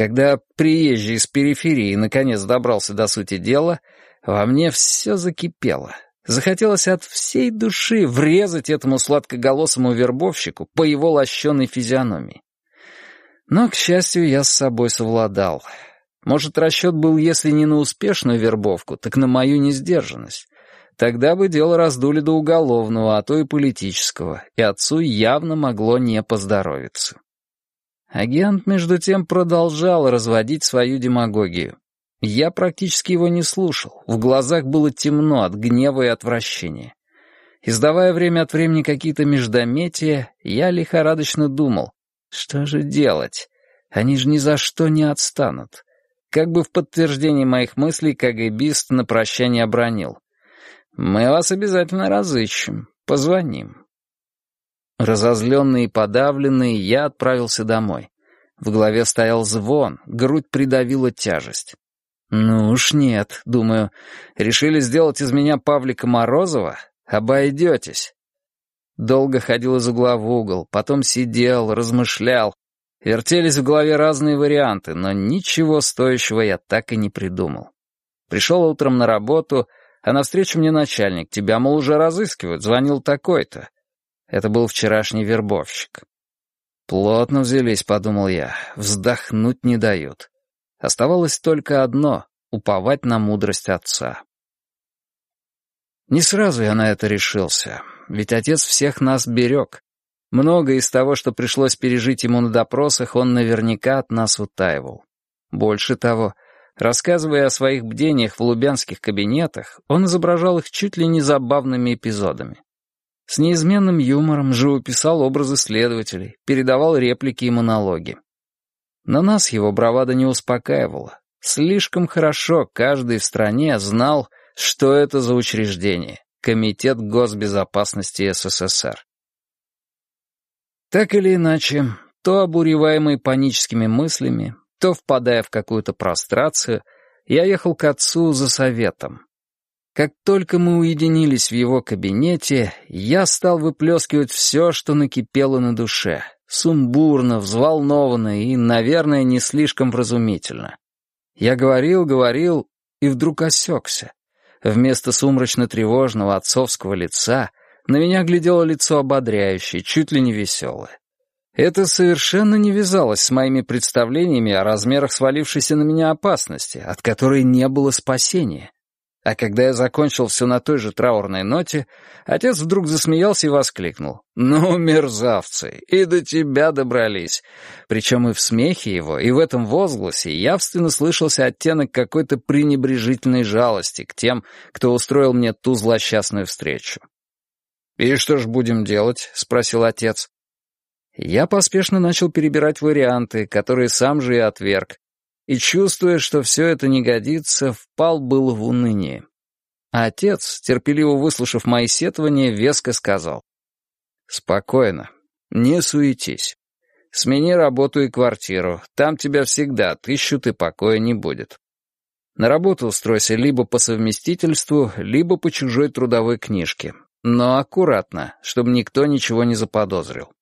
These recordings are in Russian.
Когда приезжий из периферии наконец добрался до сути дела, во мне все закипело. Захотелось от всей души врезать этому сладкоголосому вербовщику по его лощеной физиономии. Но, к счастью, я с собой совладал. Может, расчет был, если не на успешную вербовку, так на мою несдержанность. Тогда бы дело раздули до уголовного, а то и политического, и отцу явно могло не поздоровиться. Агент, между тем, продолжал разводить свою демагогию. Я практически его не слушал, в глазах было темно от гнева и отвращения. Издавая время от времени какие-то междометия, я лихорадочно думал, что же делать? Они же ни за что не отстанут. Как бы в подтверждении моих мыслей КГБист на прощание обронил. «Мы вас обязательно разыщем. Позвоним». Разозленный и подавленный, я отправился домой. В голове стоял звон, грудь придавила тяжесть. «Ну уж нет», — думаю. «Решили сделать из меня Павлика Морозова? Обойдетесь». Долго ходил из угла в угол, потом сидел, размышлял. Вертелись в голове разные варианты, но ничего стоящего я так и не придумал. Пришел утром на работу, а навстречу мне начальник. Тебя, мол, уже разыскивают, звонил такой-то. Это был вчерашний вербовщик. Плотно взялись, подумал я, вздохнуть не дают. Оставалось только одно — уповать на мудрость отца. Не сразу я на это решился ведь отец всех нас берег. Многое из того, что пришлось пережить ему на допросах, он наверняка от нас утаивал. Больше того, рассказывая о своих бдениях в лубянских кабинетах, он изображал их чуть ли не забавными эпизодами. С неизменным юмором живописал образы следователей, передавал реплики и монологи. Но нас его бравада не успокаивала. Слишком хорошо каждый в стране знал, что это за учреждение, Комитет госбезопасности СССР. Так или иначе, то обуреваемый паническими мыслями, то впадая в какую-то прострацию, я ехал к отцу за советом. Как только мы уединились в его кабинете, я стал выплескивать все, что накипело на душе, сумбурно, взволнованно и, наверное, не слишком вразумительно. Я говорил, говорил и вдруг осекся. Вместо сумрачно-тревожного отцовского лица на меня глядело лицо ободряющее, чуть ли не веселое. Это совершенно не вязалось с моими представлениями о размерах свалившейся на меня опасности, от которой не было спасения. А когда я закончил все на той же траурной ноте, отец вдруг засмеялся и воскликнул. «Ну, мерзавцы, и до тебя добрались!» Причем и в смехе его, и в этом возгласе явственно слышался оттенок какой-то пренебрежительной жалости к тем, кто устроил мне ту злосчастную встречу. «И что ж будем делать?» — спросил отец. Я поспешно начал перебирать варианты, которые сам же и отверг, и, чувствуя, что все это не годится, впал был в уныние. А отец, терпеливо выслушав мои сетования, веско сказал. «Спокойно, не суетись. Смени работу и квартиру, там тебя всегда отыщут и покоя не будет. На работу устройся либо по совместительству, либо по чужой трудовой книжке. Но аккуратно, чтобы никто ничего не заподозрил.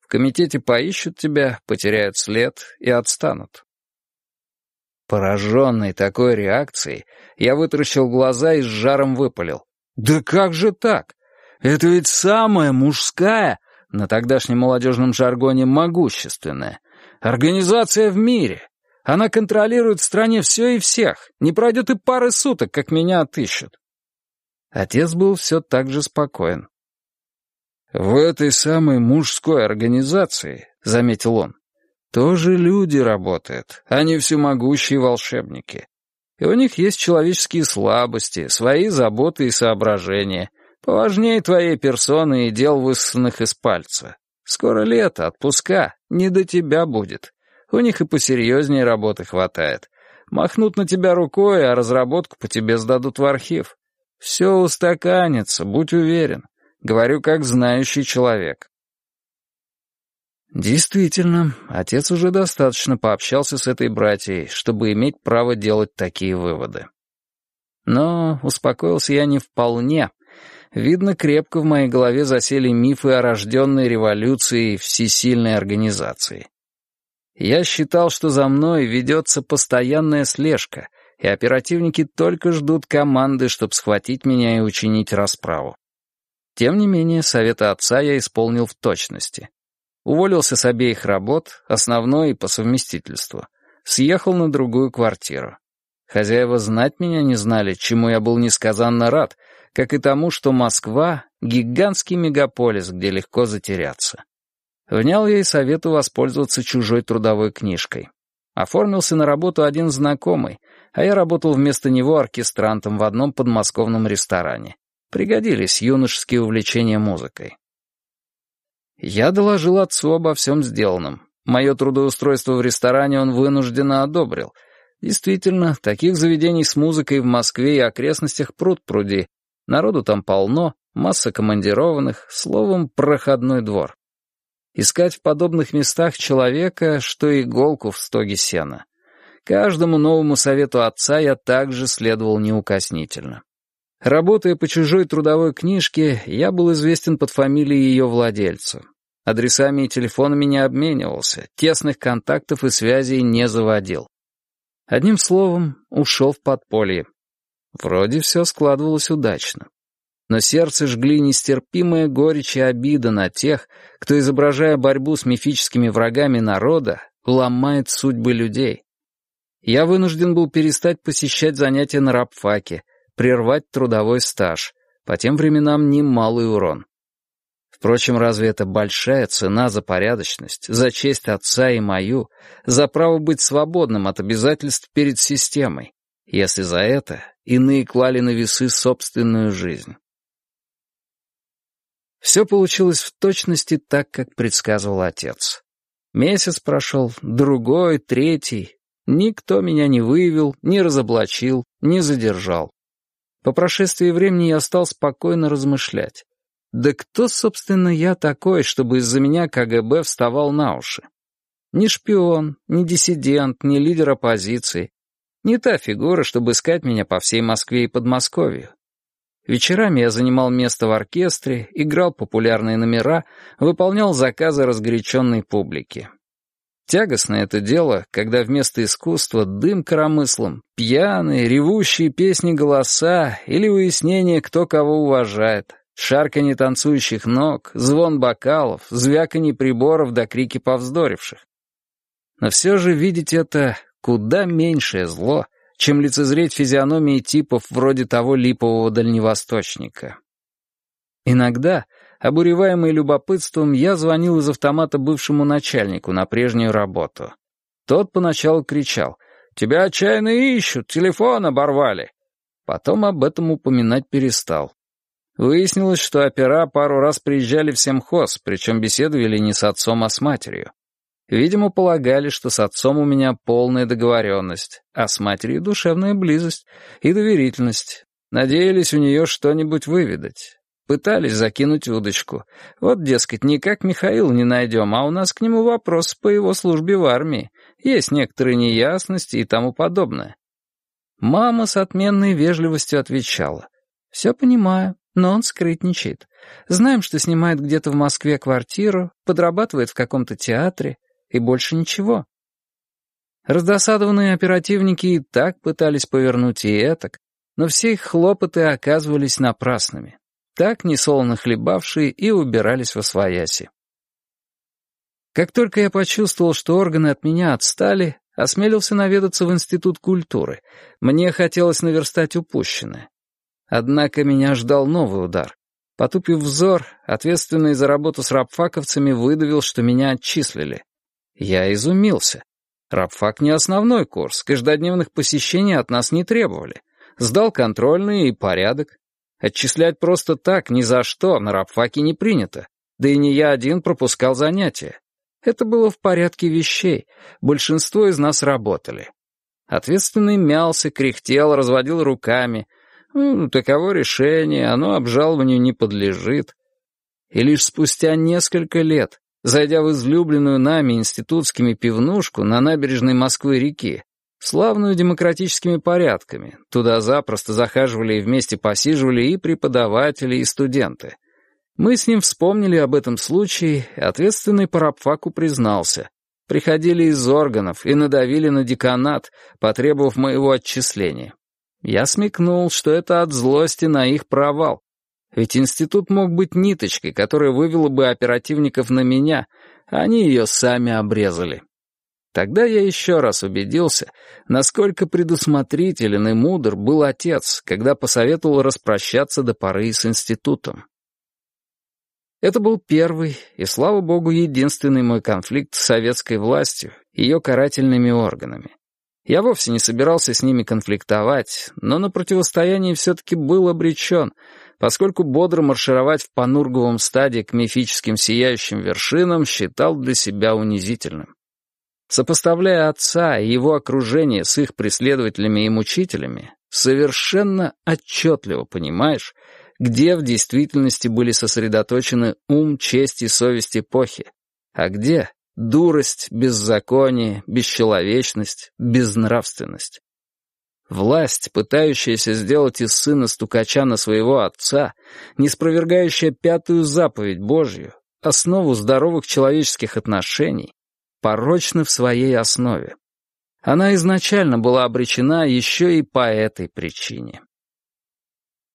В комитете поищут тебя, потеряют след и отстанут. Пораженный такой реакцией, я вытаращил глаза и с жаром выпалил. «Да как же так? Это ведь самая мужская, на тогдашнем молодежном жаргоне могущественная, организация в мире. Она контролирует в стране все и всех. Не пройдет и пары суток, как меня отыщут». Отец был все так же спокоен. «В этой самой мужской организации», — заметил он, тоже люди работают, не всемогущие волшебники. И у них есть человеческие слабости, свои заботы и соображения, поважнее твоей персоны и дел, высосанных из пальца. Скоро лето, отпуска, не до тебя будет. У них и посерьезнее работы хватает. Махнут на тебя рукой, а разработку по тебе сдадут в архив. Все устаканится, будь уверен. Говорю как знающий человек. Действительно, отец уже достаточно пообщался с этой братьей, чтобы иметь право делать такие выводы. Но успокоился я не вполне. Видно, крепко в моей голове засели мифы о рожденной революции всесильной организации. Я считал, что за мной ведется постоянная слежка, и оперативники только ждут команды, чтобы схватить меня и учинить расправу. Тем не менее, совета отца я исполнил в точности. Уволился с обеих работ, основной и по совместительству. Съехал на другую квартиру. Хозяева знать меня не знали, чему я был несказанно рад, как и тому, что Москва — гигантский мегаполис, где легко затеряться. Внял я и совету воспользоваться чужой трудовой книжкой. Оформился на работу один знакомый, а я работал вместо него оркестрантом в одном подмосковном ресторане. Пригодились юношеские увлечения музыкой. Я доложил отцу обо всем сделанном. Мое трудоустройство в ресторане он вынужденно одобрил. Действительно, таких заведений с музыкой в Москве и окрестностях пруд-пруди. Народу там полно, масса командированных, словом, проходной двор. Искать в подобных местах человека, что иголку в стоге сена. Каждому новому совету отца я также следовал неукоснительно. Работая по чужой трудовой книжке, я был известен под фамилией ее владельца. Адресами и телефонами не обменивался, тесных контактов и связей не заводил. Одним словом, ушел в подполье. Вроде все складывалось удачно. Но сердце жгли нестерпимая горечь и обида на тех, кто, изображая борьбу с мифическими врагами народа, ломает судьбы людей. Я вынужден был перестать посещать занятия на рабфаке, прервать трудовой стаж, по тем временам немалый урон. Впрочем, разве это большая цена за порядочность, за честь отца и мою, за право быть свободным от обязательств перед системой, если за это иные клали на весы собственную жизнь? Все получилось в точности так, как предсказывал отец. Месяц прошел, другой, третий. Никто меня не выявил, не разоблачил, не задержал. По прошествии времени я стал спокойно размышлять. Да кто, собственно, я такой, чтобы из-за меня КГБ вставал на уши? Ни шпион, ни диссидент, ни лидер оппозиции. Не та фигура, чтобы искать меня по всей Москве и Подмосковью. Вечерами я занимал место в оркестре, играл популярные номера, выполнял заказы разгоряченной публики. Тягостное это дело, когда вместо искусства дым коромыслом, пьяные, ревущие песни голоса или выяснение, кто кого уважает, шарканье танцующих ног, звон бокалов, звяканье приборов до крики повздоривших. Но все же видеть это куда меньшее зло, чем лицезреть физиономии типов вроде того липового дальневосточника. Иногда Обуреваемый любопытством, я звонил из автомата бывшему начальнику на прежнюю работу. Тот поначалу кричал «Тебя отчаянно ищут, телефон оборвали». Потом об этом упоминать перестал. Выяснилось, что опера пару раз приезжали в семхоз, причем беседовали не с отцом, а с матерью. Видимо, полагали, что с отцом у меня полная договоренность, а с матерью душевная близость и доверительность. Надеялись у нее что-нибудь выведать. Пытались закинуть удочку. Вот, дескать, никак Михаил не найдем, а у нас к нему вопрос по его службе в армии. Есть некоторые неясности и тому подобное. Мама с отменной вежливостью отвечала. «Все понимаю, но он скрытничает. Знаем, что снимает где-то в Москве квартиру, подрабатывает в каком-то театре, и больше ничего». Раздосадованные оперативники и так пытались повернуть и этак, но все их хлопоты оказывались напрасными так несолоно хлебавшие и убирались во свояси. Как только я почувствовал, что органы от меня отстали, осмелился наведаться в Институт культуры. Мне хотелось наверстать упущенное. Однако меня ждал новый удар. Потупив взор, ответственный за работу с рабфаковцами выдавил, что меня отчислили. Я изумился. Рабфак не основной курс, каждодневных посещений от нас не требовали. Сдал контрольный и порядок. Отчислять просто так, ни за что, на рабфаке не принято. Да и не я один пропускал занятия. Это было в порядке вещей. Большинство из нас работали. Ответственный мялся, кряхтел, разводил руками. Ну, таково решение, оно обжалованию не подлежит. И лишь спустя несколько лет, зайдя в излюбленную нами институтскими пивнушку на набережной Москвы-реки, Славную демократическими порядками. Туда запросто захаживали и вместе посиживали и преподаватели, и студенты. Мы с ним вспомнили об этом случае, ответственный по рабфаку признался. приходили из органов и надавили на деканат, потребовав моего отчисления. Я смекнул, что это от злости на их провал. Ведь институт мог быть ниточкой, которая вывела бы оперативников на меня, а они ее сами обрезали. Тогда я еще раз убедился, насколько предусмотрителен и мудр был отец, когда посоветовал распрощаться до поры с институтом. Это был первый и, слава богу, единственный мой конфликт с советской властью, ее карательными органами. Я вовсе не собирался с ними конфликтовать, но на противостоянии все-таки был обречен, поскольку бодро маршировать в Панурговом стаде к мифическим сияющим вершинам считал для себя унизительным. Сопоставляя отца и его окружение с их преследователями и мучителями, совершенно отчетливо понимаешь, где в действительности были сосредоточены ум, честь и совесть эпохи, а где дурость, беззаконие, бесчеловечность, безнравственность. Власть, пытающаяся сделать из сына стукача на своего отца, не спровергающая пятую заповедь Божью, основу здоровых человеческих отношений, порочна в своей основе. Она изначально была обречена еще и по этой причине.